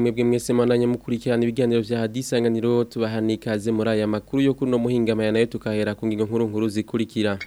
mwebwe mwese mwandanya mukurikirana ibiganiro vya hadisanganiro tubahanikaze muri aya makuru yo kuno muhingamaya nayo tukahera ku ngingo nkuru nkuru zikurikira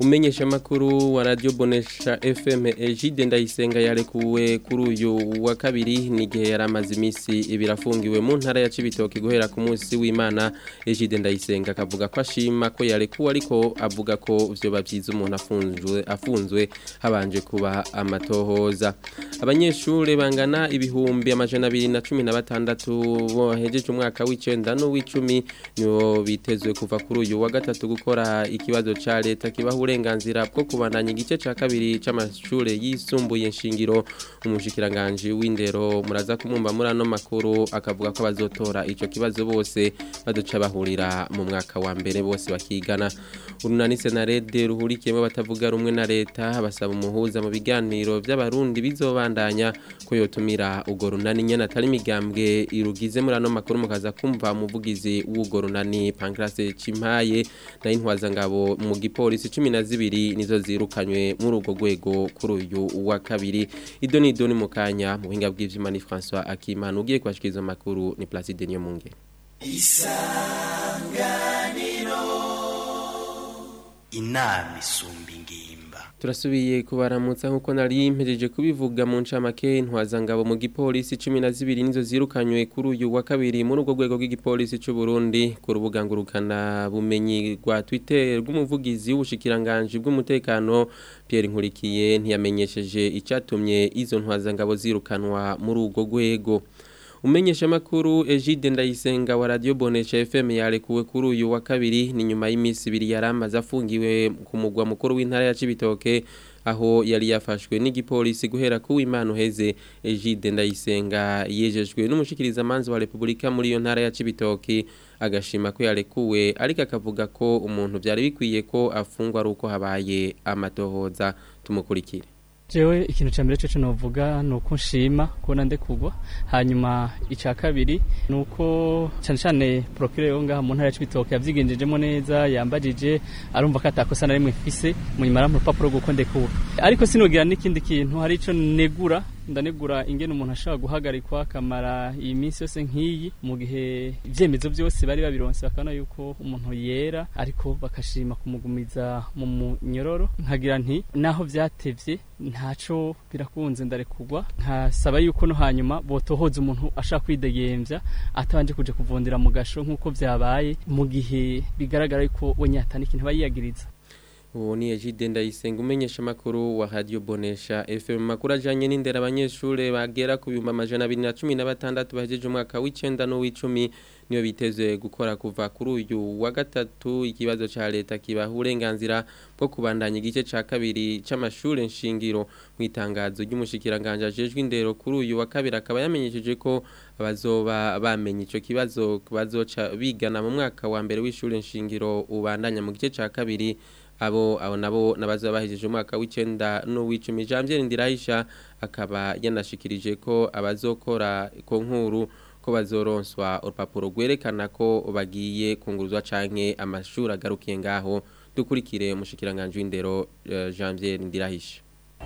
umenyesha makuru wa radio bonesha FM Egide ndayisenga yarekuwe kuri uyu wa kabiri ni gihe amaze imisi ibirafungiwe mu ntara ya Cibitoke guhera ku munsi w'Imana Egide ndayisenga akavuga ko ashima ko yarekuwe ariko avuga ko byo babyiza umuntu afunzwe afunzwe habanje kuba amatohoza abanyeshuri bangana ibihumbi amajana 216 bo hejeje umwaka w'icenda nuwicumi w'icumi nibo bitezwe kuva kuri uyu wa gatatu gukora ikibazo ca leta kibaho uburenganzira bwo kubandanya igice cya kabiri cy'amashuri yisumbuye nshingiro umushyikiranganji w'indero muraza kumumva muri makuru akavuga ko bazotora icyo kibazo bose baduca bahurira mu mwaka wa mbere bose bakigana urunani senarede ruhurikiyemo batavuga rumwe na leta basaba umuhuza mu biganiro by'abarundi bizobandanya ko yotumira urwo runani nyine atari imigambwe irugize muri makuru mukaza kumva umuvugizi wugo runani pankirase cimaye na intwazangabo mu gipolisi cumi na zibiri nizo zirukanywe muri urwo rwego kuri uyu wa kabiri ido ni ido ni mu kanya mu buhinga bw'ibyuma ni francois akimana ugiye kubashikiriza makuru ni placide niyo mu isanganiro inami sumbingi turasubiye kubaramutsa nk'uko nari yimpejeje kubivuga mu ncamake ntwazangabo mu gipolisi cumi na zibiri nizo zirukanywe kuri uyu wa kabiri muri urwo rwego rw'igipolisi cy'u Burundi ku rubuga ngurukana bumenyi rwa Twitter rw'umuvugizi w'ubushikiranganje bw'umutekano Pierre Nkurikiye ntiyamenyesheje icyatumye izo ntwazangabo zirukanwa muri urwo rwego umenyesha makuru Egide Ndayisenga wa Radio Bonesha FM yarekuwe kuri uyu wa kabiri ni nyuma y'imisi ibiri yaramaze afungiwe ku mugwa mukuru w'intara ya Cibitoke aho yari yafashwe n'igipolisi guhera ku w'Imana uheze Egide Ndayisenga yejejwe n'umushikiriza amanzi wa Repubulika muri iyo ntara ya Cibitoke agashima ko yarekuwe ariko akavuga ko umuntu byari bikwiye ko afungwa ari uko habaye amatohoza tumukurikire jewe ikintu cya mbere cyo novuga ni uko nshima kubona ndekugwa hanyuma icya kabiri ni uko cyane cyane porokire yo ngaha mu ntara ya Cibitoke yavyigenjejemo neza yambajije arumva ko atakosa na rimwe mfise munyuma arampa urupapuro rw'uko ndekugwa ariko sinogira n'ikindi kintu hari icyo negura ndanegura ingene umuntu ashobora guhagarikwa akamara iyi minsi yose nk'iyi mu gihe ibyemezo byose bari babironse bakabona yuko umuntu yera ariko bakashima kumugumiza mu munyororo nkagira nti naho byatevye ntaco birakunze ndarekugwa nkasaba yuko no hanyuma botohoza umuntu ashaka kwidegembya atabanje kuja kuvundira mu gasho nk'uko byabaye mu gihe bigaragara yuko we nyatana ikintu uwo ni Ndayisenga umenyesha makuru wa Radio Bonesha FM makuru ajanye n'indera abanyeshure bagera ku bihumbi amajana 2016 bahejeje umwaka w'icenda nuwicumi niyo biteze gukora kuva kuri uyu wa gatatu ikibazo cya leta kibaha uburenganzira bwo kubandanya igice cya kabiri cy’amashuri nshingiro mu itangazo ry'umushikiranganje ajejwe indero kuri uyu wa kabiri akaba yamenyesheje ko abazoba bamenye icyo kibazo bazoca bigana mu mwaka wa mbere w’ishuri nshingiro ubandanya mu gice cya kabiri abo abo nabo nabaza bahejeje umwaka w'icenda n'uw'icumi Janvier Ndirahisha akaba yanashikirije ko abazokora ko nkuru ko bazoronswa urupapuro rwerekana ko bagiye kunguruzwa canke amashuri agarukiye ngaho dukurikire umushikiranganje w'indero eh, Janvier Ndirahisha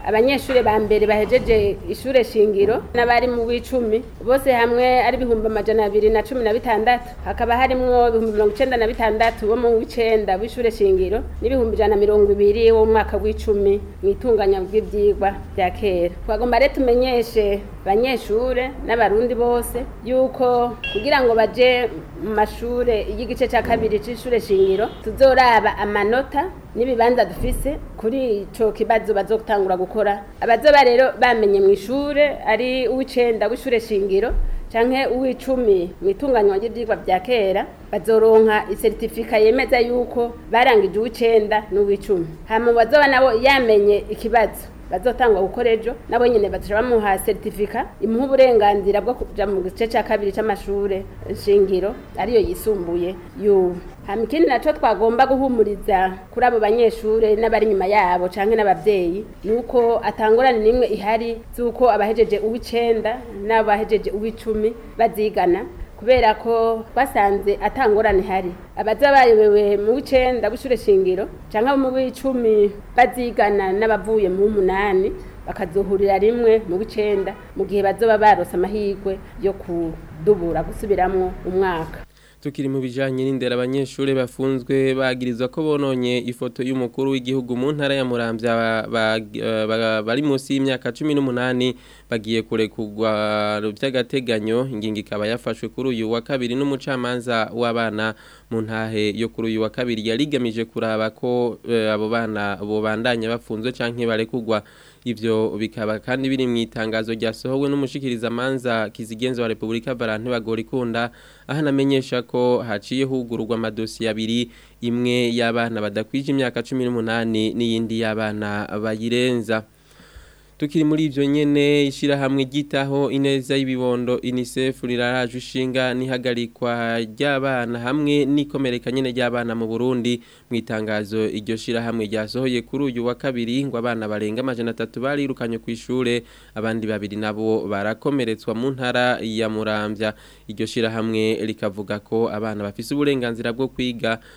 abanyeshuri ba mbere bahejeje ishuri shingiro n'abari mu w'icumi bose hamwe ari ibihumbi amajana abiri na cumi na bitandatu hakaba harimo ibihumbi mirongo icyenda na bitandatu bo mu w'icenda w'ishuri shingiro n'ibihumbi ijana na mirongo ibiri wo mu mwaka w'icumi mu itunganya bw'ibyigwa bya kera twagomba rero tumenyeshe abanyeshuri n'abarundi bose yuko kugira ngo baje mu mashuri y'igice cya kabiri cy'ishuri shingiro tuzoraba amanota n'ibibanza dufise kuri ico kibazo bazotangura gukora abazoba rero bamenye mu ishuri ari uw'icenda w'ishure shingiro canke uw'icumi mu itunganywa ry'ivyigwa vya kera bazoronka isertifika yemeza yuko barangije uw'icenda n'uw'icumi hama bazoba nabo yamenye ikibazo bazotangwa gukora ejo nabo nyine batasha bamuha seritifika imuha uburenganzira bwo kujya mu gice cya kabiri cy’amashuri shingiro ariyo yisumbuye yubu hama ikindi nacyo twagomba guhumuriza kuri abo banyeshuri n'abari inyuma yabo canke n'abavyeyi nuko atangorane nimwe ihari z'uko abahejeje uw'icenda n'abahejeje uw'icumi bazigana kubera ko basanze atangorane hari abaza bayobewe mu w'icenda b'ishure shingiro canke mu w'icumi bazigana n'abavuye mu munani bakazohurira rimwe mu bucenda mu gihe bazoba barose amahirwe yo kudubura gusubiramo umwaka tukiri mu bijyanye n'indera abanyeshuri bafunzwe bagirizwa ko bononye ifoto y'umukuru w'igihugu mu ntara ya murambya bari munsi y'imyaka cumi n'umunani bagiye kurekugwa by'agateganyo ingingo ikaba yafashwe kuri uyu wa kabiri n'umucamanza w'abana mu ntahe yo kuri uyu wa kabiri yari igamije kuraba ko eh, abo bana bobandanya bafunzwe cyangwa barekugwa ivyo bikaba kandi biri mu itangazo ryasohowe n'umushikiriza manza kizigenzo wa Republika Valentin aha namenyesha ko haciye hugururwa amadosiye abiri imwe y'abana badakwije imyaka 18 n'iyindi y'abana bayirenza tukiri muri ibyo nyene ishirahamwe ryitaho ineza y'ibibondo UNICEF riraraje ishinga nihagarikwa ry'abana hamwe nikomereka nyene ry'abana mu Burundi mu itangazo iryo shirahamwe ryasohoye kuri uyu wa kabiri ngo abana barenga amajana atatu barirukanye ku ishure abandi babiri nabo barakomeretswa mu ntara ya murambya iryo shirahamwe rikavuga ko abana bafise uburenganzira bwo kwiga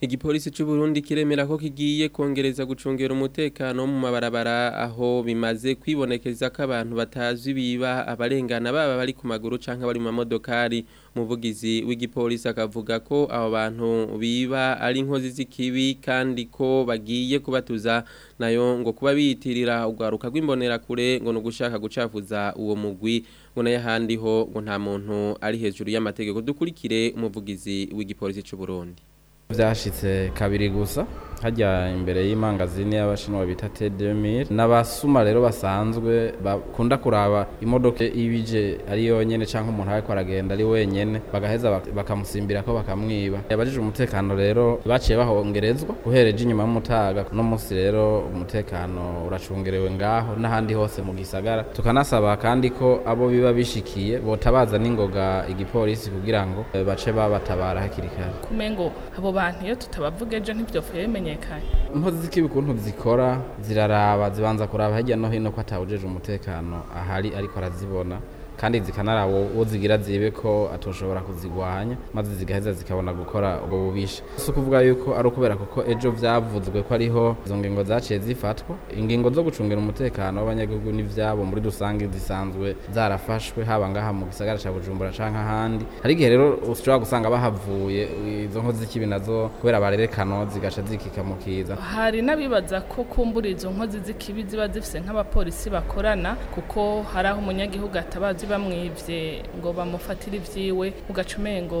igipolisi cy'u Burundi kiremera ko kigiye kongereza gucungera umutekano mu mabarabara aho bimaze kwibonekeza ko abantu batazi biba abarengana baba bari ku maguru cyangwa bari mu mamodokari umuvugizi w'igipolisi akavuga ko abo bantu biba ari inkozi z'ikibi kandi ko bagiye kubatuza nayo ngo kuba biyitirira urwaruka rw'imbonerakure ngo ni ugushaka gucafuza uwo mugwi ngo n'ayahandi ho ngo nta muntu ari hejuru y'amategeko dukurikire umuvugizi w'igipolisi cy'u Burundi byashitse kabiri gusa hajya imbere y'imangazini y'abashinwa bita tedemir n'abasuma rero basanzwe bakunda kuraba imodoka ibije ari yonyine cyangwa umuntu ariko aragenda ari wenyine bagaheza bakamusimbira ko bakamwiba yabajije umutekano rero baciye bahongerezwa uhereje inyuma y'umutaga no munsi rero umutekano uracungerewe ngaho n'ahandi hose mu gisagara tukanasaba kandi ko abo biba bishikiye botabaza n'ingoga igipolisi kugira ngo eh, bace babatabara hakiri kare kumengo abo bantu iyo tutabavuga ejo ntibyo bimenya bimenyekane impozi z'ikibi ukuntu zikora ziraraba zibanza kuraba hirya no hino ko atawujeje umutekano ahari ariko arazibona kandi zikanari uwo zigira zibe ko atoshobora kuzigwanya maze zigaheza zikabona gukora ubwo bubisha si ukuvuga yuko ari ukubera kuko ejo byavuzwe ko ariho izo ngingo zaciye zifatwa ingingo zo gucungira umutekano w'abanyagihugu n'ibyabo muri rusange zisanzwe zarafashwe haba ngaha mu gisagara cya bujumbura cyangwa ahandi hari igihe rero ushobora gusanga bahavuye izo nkozi z'ikibi nazo kubera barerekano zigaca zikika mu kiza hari n'abibaza ko kumbura izo nkozi z'ikibi ziba zifite nk'abapolisi bakorana kuko hari aho umunyagihugu atabazi bamwibye ngo bamufatire ibyiwe ugacumenye ngo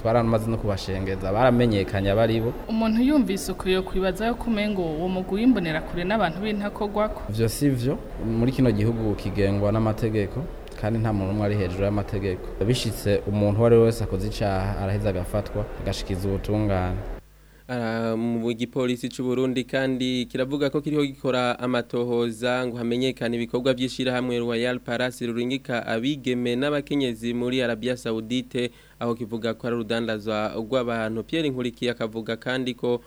twaramaze no kubashengeza baramenyekanye abari bo umuntu yumvise ukuriye kwibaza yo kumengo uwo mugwi kure n'abantu b'intakogwako ivyo si muri kino gihugu kigengwa n'amategeko kandi nta muntu umwe ari hejuru y'amategeko bishitse umuntu uwo ari wese akoze icaha araheza agafatwa agashikiza ubutungane Ehm, mu gipolisi cy'u Burundi kandi kiravuga ko kiriho gikora amatohoza ngo hamenyekane ibikorwa by'ishyirahamwe Royal Palace ruringika abigeme n'abakenyezi muri Arabia Saoudite aho kivuga ko ari Rudandazwa rw'abantu Pierre Nkurikiye akavuga kandi ko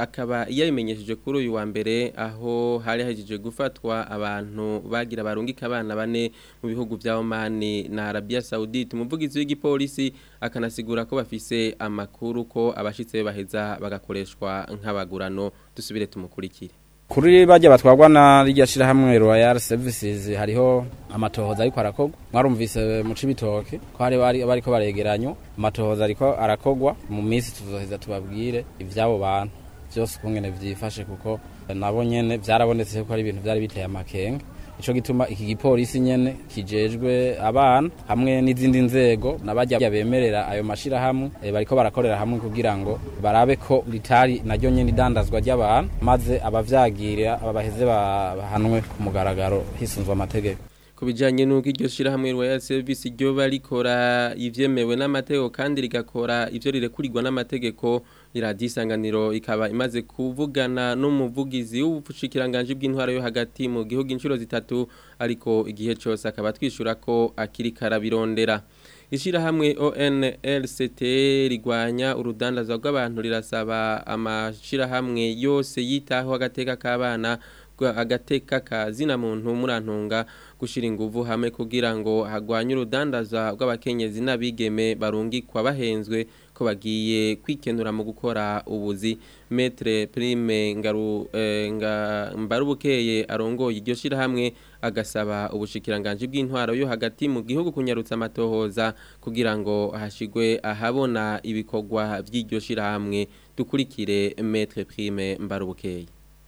akaba yabimenyesheje kuri uyu wa mbere aho hari hajije gufatwa abantu bagira barungika abana bane mu bihugu bya Omani na Arabia Saudite umuvugizi w'igipolisi akanasigura ko bafise amakuru ko abashitse baheza bagakoreshwa nk'abagurano dusubire tumukurikire kuri bajya batwagwa na rijya shirahamwe Royal Services hariho amatohoza ariko arakogwa mwarumvise mu cibitoke ko hari bariko baregeranyo amatohoza ariko arakogwa mu minsi tuzoheza tubabwire ivyabo bantu byose kungene vyifashe kuko nabo nyene byarabonetse ko ari ibintu byari biteye amakenga nico gituma iki gipolisi nyene kijejwe abana hamwe n'izindi nzego nabajya bemerera ayo mashira hamwe eh, bariko barakorera hamwe kugira ngo barabe ko ritari naryo nyene idandazwa ry'abantu maze abavyagira abaheze bahanwe ku mugaragaro hisunzwe amategeko Ku kubijanye nuko iryo shira hamwe Royal Service ryo rikora ivyemewe n'amategeko kandi rigakora ivyo rirekurirwa n'amategeko iradiyo isanganiro ikaba imaze kuvugana n'umuvugizi w'ubupfushikiranganje bw'intwara yo hagati mu gihugu inshuro zitatu ariko igihe cyose akaba twishyura ko akiri karabirondera ishyirahamwe ONLCT rigwanya urudandaza rw'abantu rirasaba amashyirahamwe yose yitaho agateka k'abana agateka ka zina muntu murantunga gushyira ingufu hamwe kugira ngo hagwanye urudandaza rw'abakenyezi n'abigeme barungikwa bahenzwe ko bagiye kwikenura mu gukora ubuzi metre prime ngaru e, arongoye iryo hamwe agasaba ubushikiranganje bw'intwaro yo hagati mu gihugu kunyarutsa amatohoza kugira ngo hashigwe ahabona ibikorwa by'iryo hamwe dukurikire metre prime mbarubukeye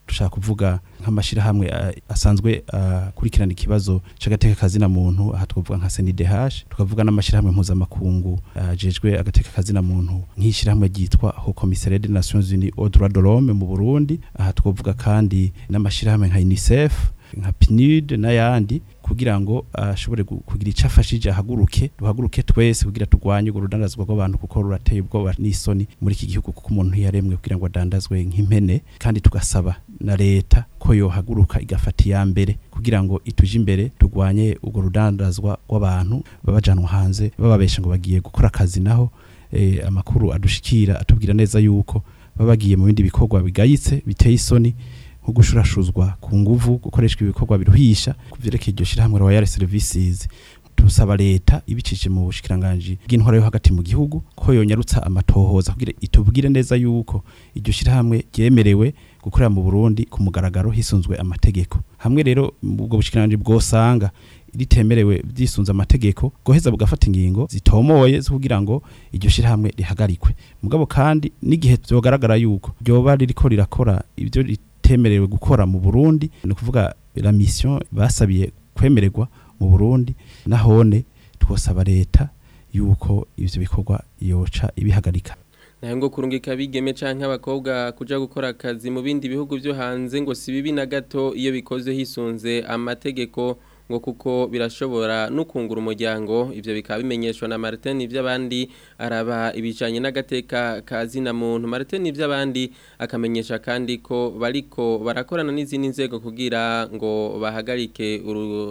dushaka kuvuga nk'amashyirahamwe asanzwe akurikirana ikibazo cy'agateka kazina muntu aha twavuga nka SNDH tukavuga n'amashyirahamwe mpuzamakungu ajejwe agateka kazina muntu nk'ishyirahamwe ryitwa Haut Commissariat des Nations Unies aux mu Burundi aha twavuga kandi n'amashyirahamwe nka UNICEF nka PNUD n'ayandi kugira ngo ashobore kugira icyo afashije ahaguruke duhaguruke twese kugira turwanye urwo rudandazwa rw'abantu kuko rurateye ubwoba n'isoni muri iki gihugu kuko umuntu yaremwe kugira ngo adandazwe nk'impene kandi tugasaba na leta ko yohaguruka igafata iya mbere kugira ngo ituje imbere turwanye urwo rudandazwa rw'abantu babajanwa hanze bababesha ngo bagiye gukora akazi naho eh, amakuru adushikira atubwira neza yuko babagiye mu bindi bikorwa bigayitse biteye isoni nko gushurashuzwa ku nguvu gukoreshwa ibikorwa biruhisha kubyerekeye iryo shyirahamwe royal services dusaba leta ibicije mu bushikiranganje bw'intwara yo hagati mu gihugu ko yonyarutsa amatohoza kugira itubwire neza yuko iryo shyirahamwe ryemerewe gukorera mu burundi ku mugaragaro hisunzwe amategeko hamwe rero ubwo bushikiranganji bwosanga ritemerewe byisunze amategeko guheza bugafata ingingo zitomoye zo kugira ngo iryo shyirahamwe rihagarikwe mugabo kandi n'igihe byogaragara yuko ryoba ririko rirakora ibyo ritemerewe gukora mu Burundi ni kuvuga la mission basabiye kwemererwa mu Burundi nahone twosaba leta yuko ivyo bikorwa yoca ibihagarika nayo ngo kurungika abigeme canke abakobwa kuja gukora akazi mu bindi bihugu byo hanze ngo si bibi na gato iyo bikoze hisunze amategeko ngo kuko birashobora no kungura umuryango ibyo bikaba bimenyeshwa na Martin iby'abandi araba ibijanye n'agateka ka zina muntu Martin iby'abandi akamenyesha kandi ko bariko barakorana n'izindi nzego kugira ngo bahagarike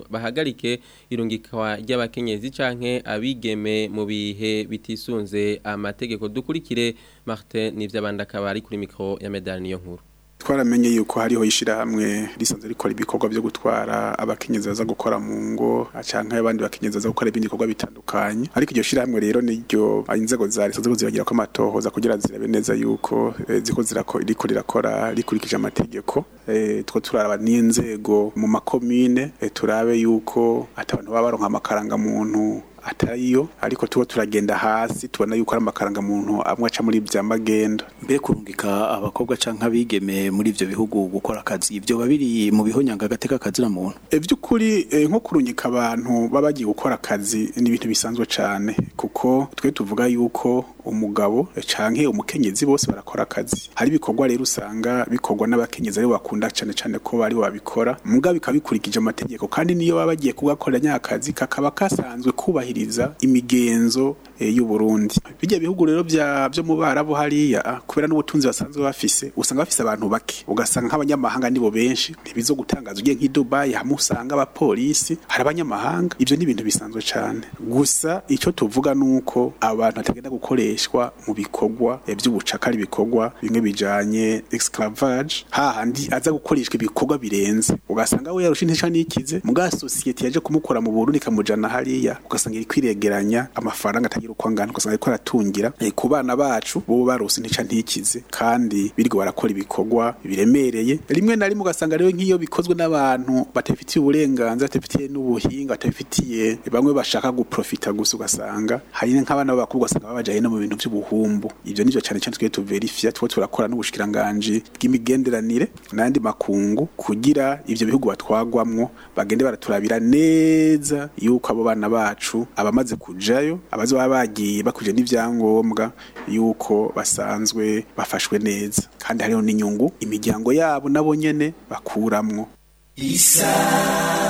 bahagarike irungikwa ry'abakenyezi canke abigeme mu bihe bitisunze amategeko dukurikire Martin iby'abandi akaba ari kuri mikro ya medal yo nkuru twaramenye yuko hariho ishyirahamwe risanzwe rikora ibikorwa byo gutwara abakenyezi baza gukora mu ngo cyangwa abandi bakenyezi baza gukora ibindi bikorwa bitandukanye ariko iryo shyirahamwe rero ni niryo inzego za leta zo zibagira ko amatohoza kugira zirabe neza yuko eh, ziko zirako rirakora rikurikije amategeko eh, two turaraba n'inzego mu makomine eh, turabe yuko atabantu baba baronka amakaranga muntu atariyo ariko tuba turagenda hasi tubona yuko ari amakaranga muntu amwe aca muri bya magendo mbere kurungika abakobwa canke abigeme muri ibyo bihugu gukora akazi ivyo babiri mu bihonyanga gateka akazi na muntu ivy'ukuri eh, e, eh, nko kurungika abantu babagiye gukora akazi ni ibintu bisanzwe cyane kuko twe tuvuga yuko umugabo canke umukenyezi bose barakora akazi hari ibikorwa rero usanga bikorwa n'abakenyezi aribo bakunda cyane cane ko bari babikora muga bikaba bikurikije amategeko kandi niyo baba bagiye kugakorera nyakazi kakaba kasanzwe kubahiriza imigenzo Eh, y'u Burundi bijya bihugu rero byo mu Barabu hariya kubera n'ubutunzi basanzwe bafise usanga bafise abantu bake ugasanga nk'abanyamahanga nibo benshi ntibizo gutangaza ugiye nk'i Dubai hamwe usanga abapolisi hari abanyamahanga ibyo ni ibintu bisanzwe cyane gusa icyo tuvuga uko abantu batagenda gukoreshwa mu bikorwa by'ubucakara eh, ibikorwa bimwe bijyanye exclavage hahandi aza gukoreshwa ibikorwa birenze ugasanga we yarusha intesha n'ikize muga societe yaje kumukora mu Burundi kamujana hariya ugasanga iri kwiregeranya amafaranga atagira yiruka ngana ugasanga ariko aratungira eh, ku bana bacu bo barose ntica ntikize kandi birwa barakora ibikorwa biremereye rimwe na rimwe ugasanga rero nk'iyo bikozwe n'abantu batafitiye uburenganzira batafitiye n'ubuhinga batafitiye bamwe bashaka guprofita gusa ugasanga hanyine nk'abana b'abakobwa ugasanga babajaye no mu bintu by'ubuhumbu ibyo nivyo cyane cyane twe tuverifya two turakora n'ubushikiranganji bw'imigenderanire n'andi makungu kugira ibyo bihugu batwagwamwo bagende baraturabira neza yuko abo bana bacu abamaze kujayo abazi baba bagiye bakwije n'ibyangombwa yuko basanzwe bafashwe neza kandi hariho n'inyungu imiryango yabo nabo nyene bakuramwo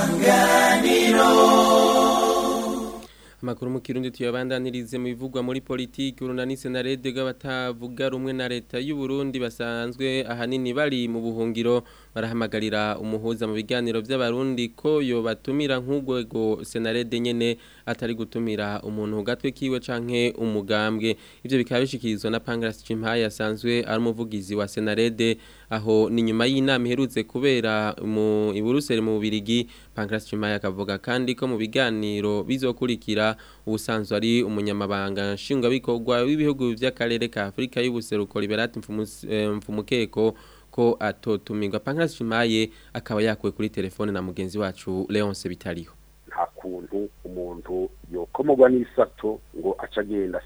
isanganiro amakuru mu kirundi tuyabandanirize mu bivugwa muri politiki urunanise na rede batavuga rumwe na leta y'u Burundi basanzwe ahanini bari mu buhungiro barahamagarira umuhuza mu biganiro by'abarundi ko batumira nk’ugwego Senare nyene atari gutumira umuntu gatwe kiwe canke umugambwe ibyo bikaba bishikirizwa na Pangras Chimpaya yasanzwe ari umuvugizi wa senarede aho ni nyuma y'inama iherutse kubera mu Buruseli mu Bubiligi Pangras Chimpaya akavuga kandi ko mu biganiro bizokurikira ubusanzwe ari umunyamabanga nshingwabikorwa w'ibihugu by'akarere ka Afrika y'ubuseruko Liberat eh, Mfumukeko ko atotumirwa Pankras Jimaye akaba yakuwe kuri telefone na mugenzi wacu Leonce Bitariho nta kuntu umuntu yokomogwa n'isato ngo aca agenda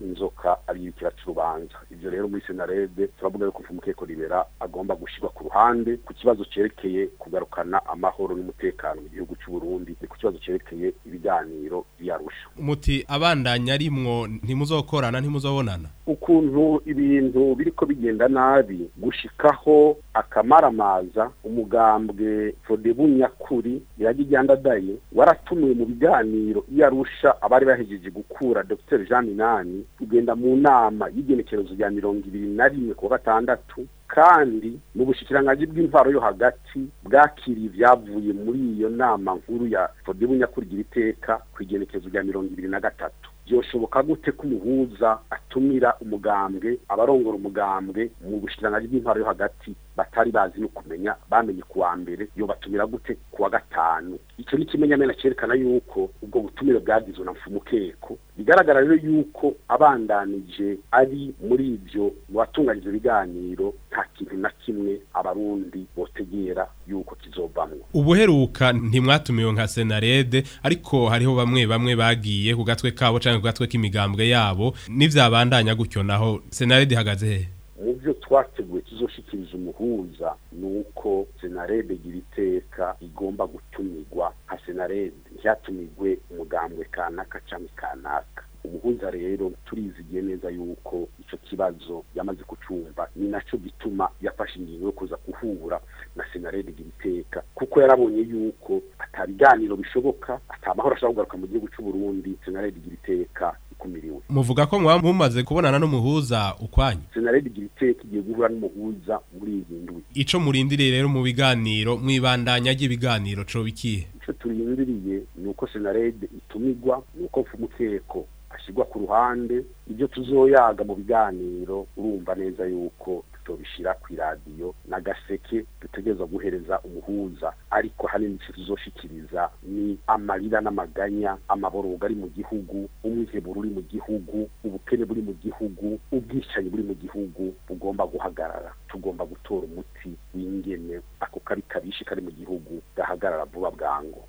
inzoka ariyikira cy'urubanza ibyo rero muri senarede turavuga yuko umukeko ribera agomba gushyirwa ku ruhande ku kibazo cyerekeye kugarukana amahoro n'umutekano mu gihugu cy'u Burundi ku kibazo cyerekeye ibiganiro byarusha umuti abandanya arimwo ntimuzokorana ntimuzobonana ukuntu ibintu biri ko bigenda nabi gushikaho akamaramaza umugambwe fodebu nyakuri irajya igenda adaye waratumiwe mu biganiro iyo arusha abari bahejeje gukura dr jean minani kugenda mu nama y'igenekerezo rya mirongo ibiri na rimwe kuwa gatandatu kandi mu bushikiranganji bw'intwaro yo hagati bwakiriye ibyavuye muri iyo nama nkuru ya fodebu nyakuri iteka ku igenekerezo rya mirongo ibiri na gatatu byoshoboka gute ko umuhuza atumira umugambwe abarongora umugambwe mu bushiranganyi bw'intwaro yo hagati batari bazi no kumenya bamenye kuwa mbere yo batumira gute kuwa gatanu icyo ni kimenyamena cyerekana yuko ubwo butumire bwagizwe na mfumukeko bigaragara rero yuko abandanije ari muri ibyo batunganyije ibiganiro nta kintu na kimwe abarundi bategera yuko kizobamwo ubuheruka ntimwatumiwe nka senarede ariko hariho bamwe bamwe bagiye ku gatwe kabo cyangwa ku gatwe k'imigambwe yabo n'ibyabandanya gutyo naho senarede ihagaze hehe mu byo twateguye tuzoshyikiriza umuhuza ni uko senarede igira iteka igomba gutumirwa nka senarede ntiyatumirwe umugambwe kanaka cyangwa kanaka ubuhuza rero turizigiye neza yuko icyo kibazo yamaze kucumva ni nacyo gituma yafashe ingingo yo kuza guhura na senarede igiriteka kuko yarabonye yuko atabiganiro bishoboka atamahoro ashobora kugaruka mu gihugu cy'u Burundi senarede igiriteka ikumiriwe muvuga ko mwaba mumaze kubonana n'umuhuza ukwanya senarede igiriteka igiye guhura n'umuhuza muri iyi ndwi ico murindiriye rero mu biganiro mwibandanya ry'ibiganiro co bikiye ico turindiriye ni uko senarede itumigwa ni uko mfumukeko ashyirwa ku ruhande ibyo tuzoyaga mu biganiro urumva neza yuko tubishyira ku iradiyo n'agaseke dutegereza guhereza umuhuza ariko hanini icyo tuzoshikiriza ni amarira n'amaganya amaboroga ari mu gihugu umwiheburo uri mu gihugu ubukene buri mu gihugu ubwicanyi buri mu gihugu bugomba guhagarara tugomba gutora umuti w'ingene ako kari kabishi kari mu gihugu gahagarara vuba bwangu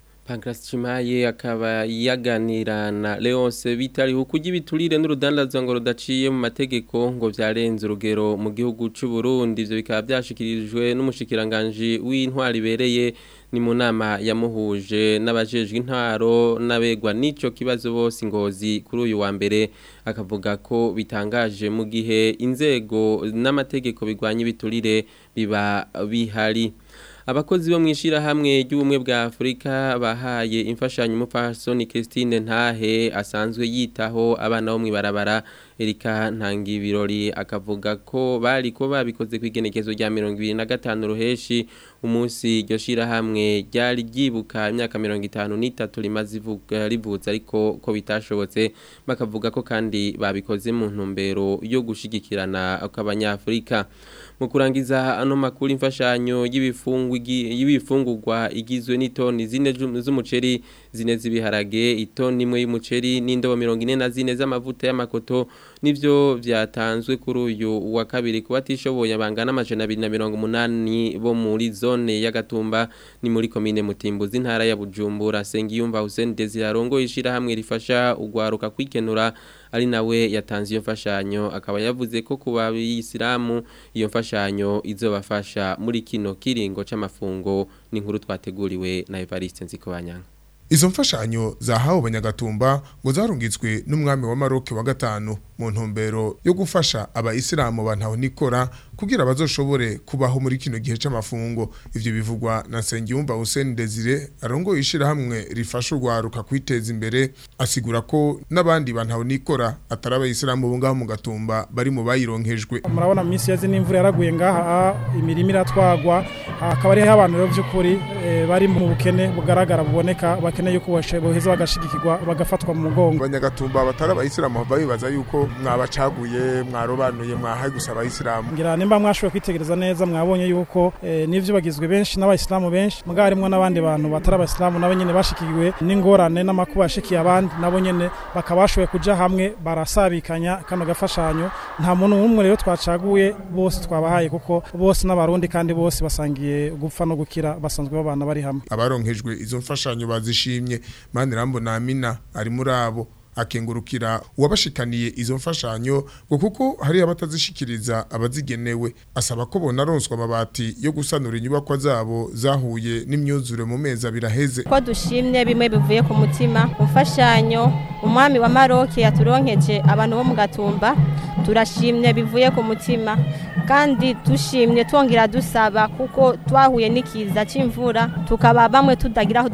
Pankratisimaye akaba yaganira na Leonce Bitariho kujya ibiturire n'urudandazwa ngo rudaciye mu mategeko ngo byarenze urugero mu gihugu cy'u Burundi ibyo bikaba byashikirijwe n'umushikiranganje w'intwari ibereye ni mu nama yamuhuje n'abajejwe intwaro n'abegwa n'icyo kibazo bose ingozi kuri uyu wa mbere akavuga ko bitangaje mu gihe inzego n'amategeko bigwanya ibiturire biba bihari abakozi bo mu ishyirahamwe ry'ubumwe bwa afurika bahaye imfashanyo umupfasoni christine ntahe asanzwe yitaho abana bo mu ibarabara Erika ntangi birori akavuga ko bari ko babikoze kwigenekezo rya 2025 ruheshi umunsi iryo shira hamwe ryari ryibuka imyaka 53 rimaze ivuga rivutse ariko ko bitashobotse bakavuga ko kandi babikoze mu ntumbero yo gushigikirana kw'abanyafrika mu kurangiza ano makuru imfashanyo y'ibifungurwa igizwe n'itoni zine z'umuceri zine z'ibiharage itoni imwe y'umuceri n'indobo mirongo ine na zine z'amavuta y'amakoto nibyo byatanzwe kuri uyu wa kabiri ku batishoboye bangana amajana abiri na mirongo umunani bo muri zone y'agatumba ni muri komine mutimbuzi z’intara ya bujumbura sengiyumva hussein desirarongo ishyirahamwe rifasha ugwaruka kwikenura ari nawe yatanze iyo mfashanyo akaba yavuze ko ku bayisilamu iyo mfashanyo izobafasha muri kino kiringo c'amafungo n'inkuru twateguriwe na Evariste Nzikobanyanga izo mfashanyo zahawe abanyagatumba ngo zarungitswe n'umwami wa Maroc wa gatanu mu ntumbero yo gufasha abayisilamu bantaho nikora kugira bazoshobore kubaho muri kino gihe c'amafungo ibyo bivugwa na Nsengiyumva Hussein Desire arongoye ishirahamwe rifasha urwaruka kwiteza imbere asigura ko n'abandi bantu nikora atari abayisilamu bo ngaho mu gatumba bari mu bayironkejwe murabona minsi yaze n'imvura yaraguye ngaha imirima iratwagwa akaba ari abantu rero by'ukuri eh, bari mu bukene bugaragara buboneka bakeneye ko boheza bagashigikirwa bagafatwa mu mugongo abanyagatumba batari abayisilamu babibaza yuko mwabacaguye mwarobanuye mwahaye gusa abayisilamu nimba mwashoboye kwitegereza neza mwabonye yuko eh, n'ibyo bagizwe benshi n'abayisilamu benshi mugabo harimo n'abandi bantu batari abayisilamu nabo nyine bashikiwe n'ingorane n'amakuba yashikiye abandi nabo nyine bakaba bashoboye kujya hamwe barasabikanya kano gafashanyo nta muntu n'umwe rero twacaguye bose twabahaye kuko bose n'abarundi kandi bose basangiye gupfa no gukira basanzwe babana bari hamwe abaronkejwe izo mfashanyo bazishimye mani rambo namina ari muri abo akengurukira uwabashikaniye izo mfashanyo ngo kuko hari abatazishikiriza abazigenewe asaba ko bonaronswa amabati yo gusanura inyubakwa zabo zahuye n'imyuzure mu mezi abiri aheze ko dushimye bimwe bivuye ku mutima umfashanyo umwami wa maroke yaturonkeje abantu bo mu gatumba turashimye bivuye ku mutima kandi dushimye twongera dusaba kuko twahuye n'ikiza cy'imvura tukaba bamwe tutagira aho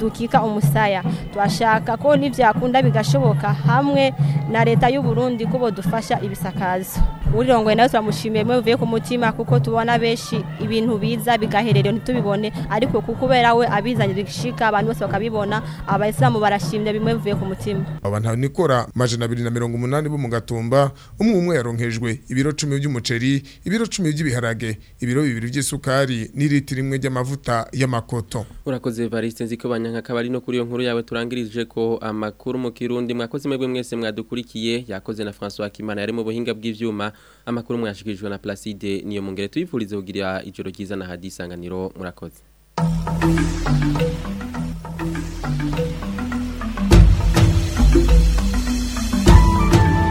dukika umusaya turashaka ko ntibyakunda bigashoboka bishoboka hamwe na leta y'u Burundi kubo dufasha ibisakazo urirongoye nawe turamushimiye mwe bivuye ku mutima kuko tubona benshi ibintu biza bigahererera ntitubibone ariko kubera we abizanye bishika abantu bose bakabibona abayisilamu barashimye bimwe bivuye ku mutima abantu nikora majana umunani bo mu gatumba umwe umwe yaronkejwe ibiro cumi by'umuceri ibiro cumi by'ibiharage ibiro bibiri by'isukari n'iriti rimwe ry'amavuta y'amakoto urakoze Evariste nziko banyanka kabari no kuri iyo nkuru yawe turangirije ko amakuru mu kirundi kandi mwakoze mwebwe mwese mwadukurikiye yakoze na François Kimana yari mu buhinga bw'ivyuma amakuru mwashikirijwe na Placide niyo mungere tuyivurize kugira ijoro ryiza na hadisanganiro murakoze